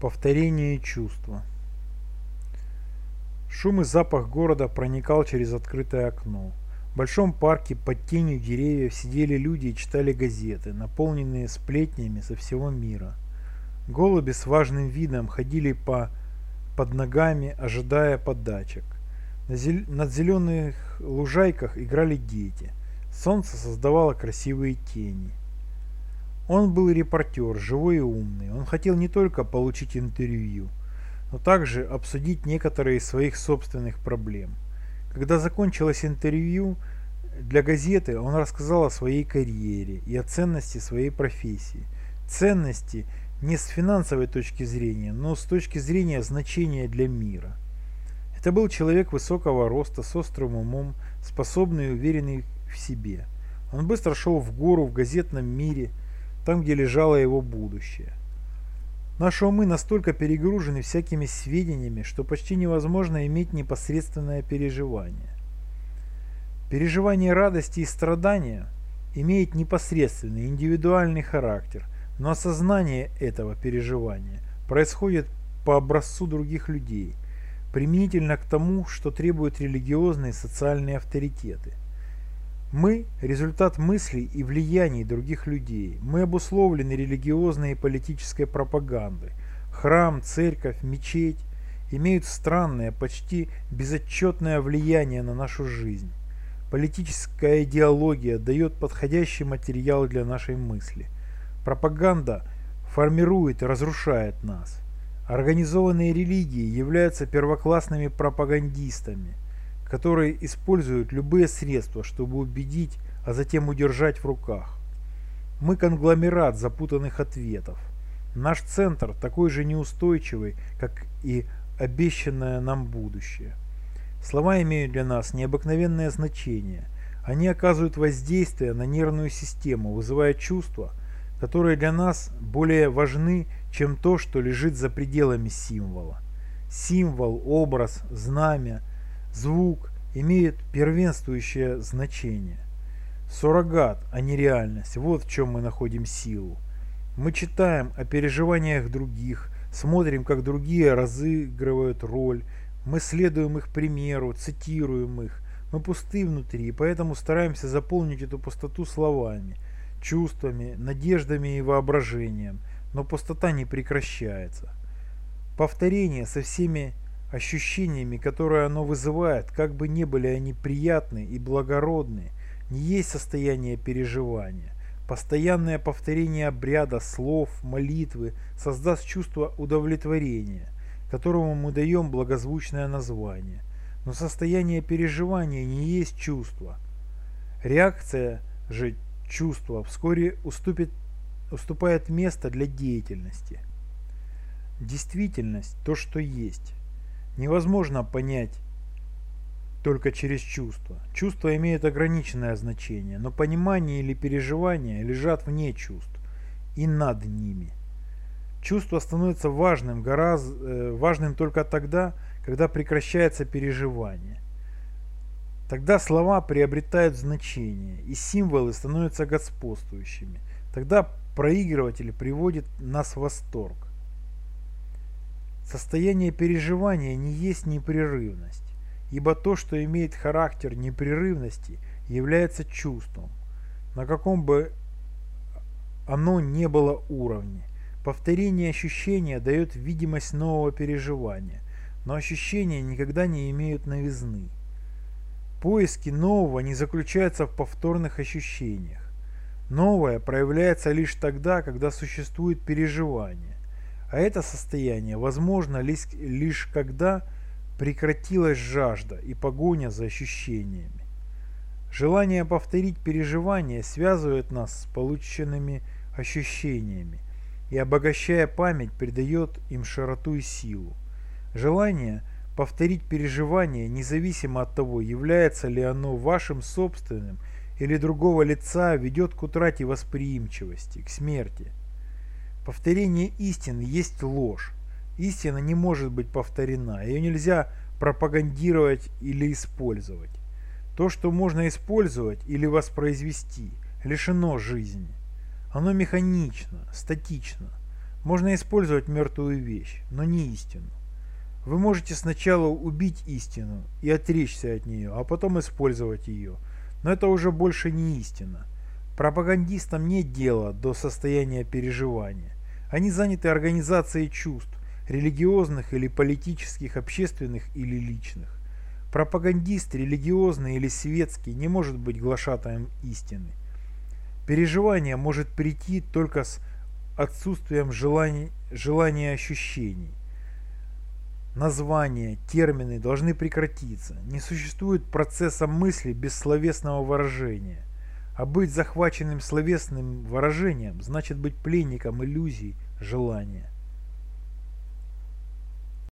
Повторение чувства. Шум и запах города проникал через открытое окно. В большом парке под тенью деревьев сидели люди и читали газеты, наполненные сплетнями со всего мира. Голуби с важным видом ходили по под ногами, ожидая подачек. На зел... Над зеленых лужайках играли дети. Солнце создавало красивые тени. Он был репортер, живой и умный. Он хотел не только получить интервью, но также обсудить некоторые из своих собственных проблем. Когда закончилось интервью для газеты, он рассказал о своей карьере и о ценности своей профессии. Ценности не с финансовой точки зрения, но с точки зрения значения для мира. Это был человек высокого роста, с острым умом, способный и уверенный в себе. Он быстро шел в гору в газетном мире – там, где лежало его будущее. Наши умы настолько перегружены всякими сведениями, что почти невозможно иметь непосредственное переживание. Переживание радости и страдания имеет непосредственный индивидуальный характер, но осознание этого переживания происходит по образцу других людей, применительно к тому, что требуют религиозные и социальные авторитеты – мы – результат мыслей и влияний других людей. Мы обусловлены религиозной и политической пропагандой. Храм, церковь, мечеть имеют странное, почти безотчетное влияние на нашу жизнь. Политическая идеология дает подходящий материал для нашей мысли. Пропаганда формирует и разрушает нас. Организованные религии являются первоклассными пропагандистами – которые используют любые средства, чтобы убедить, а затем удержать в руках. Мы конгломерат запутанных ответов. Наш центр такой же неустойчивый, как и обещанное нам будущее. Слова имеют для нас необыкновенное значение. Они оказывают воздействие на нервную систему, вызывая чувства, которые для нас более важны, чем то, что лежит за пределами символа. Символ, образ, знамя – Звук имеет первенствующее значение. Суррогат, а не реальность. Вот в чем мы находим силу. Мы читаем о переживаниях других, смотрим, как другие разыгрывают роль, мы следуем их примеру, цитируем их. Мы пусты внутри, поэтому стараемся заполнить эту пустоту словами, чувствами, надеждами и воображением. Но пустота не прекращается. Повторение со всеми ощущениями, которые оно вызывает, как бы ни были они приятны и благородны, не есть состояние переживания. Постоянное повторение обряда, слов, молитвы создаст чувство удовлетворения, которому мы даем благозвучное название. Но состояние переживания не есть чувство. Реакция же чувства вскоре уступит, уступает место для деятельности. Действительность – то, что есть невозможно понять только через чувства. Чувства имеют ограниченное значение, но понимание или переживание лежат вне чувств и над ними. Чувство становится важным, гораздо, э, важным только тогда, когда прекращается переживание. Тогда слова приобретают значение, и символы становятся господствующими. Тогда проигрыватель приводит нас в восторг. Состояние переживания не есть непрерывность, ибо то, что имеет характер непрерывности, является чувством, на каком бы оно не было уровне. Повторение ощущения дает видимость нового переживания, но ощущения никогда не имеют новизны. Поиски нового не заключаются в повторных ощущениях. Новое проявляется лишь тогда, когда существует переживание. А это состояние возможно лишь, лишь когда прекратилась жажда и погоня за ощущениями. Желание повторить переживания связывает нас с полученными ощущениями и, обогащая память, придает им широту и силу. Желание повторить переживание, независимо от того, является ли оно вашим собственным или другого лица, ведет к утрате восприимчивости, к смерти. Повторение истины есть ложь. Истина не может быть повторена, ее нельзя пропагандировать или использовать. То, что можно использовать или воспроизвести, лишено жизни. Оно механично, статично. Можно использовать мертвую вещь, но не истину. Вы можете сначала убить истину и отречься от нее, а потом использовать ее. Но это уже больше не истина. Пропагандистам нет дела до состояния переживания. Они заняты организацией чувств, религиозных или политических, общественных или личных. Пропагандист, религиозный или светский, не может быть глашатаем истины. Переживание может прийти только с отсутствием желаний, желания ощущений. Названия, термины должны прекратиться. Не существует процесса мысли без словесного выражения. А быть захваченным словесным выражением значит быть пленником иллюзий, желания.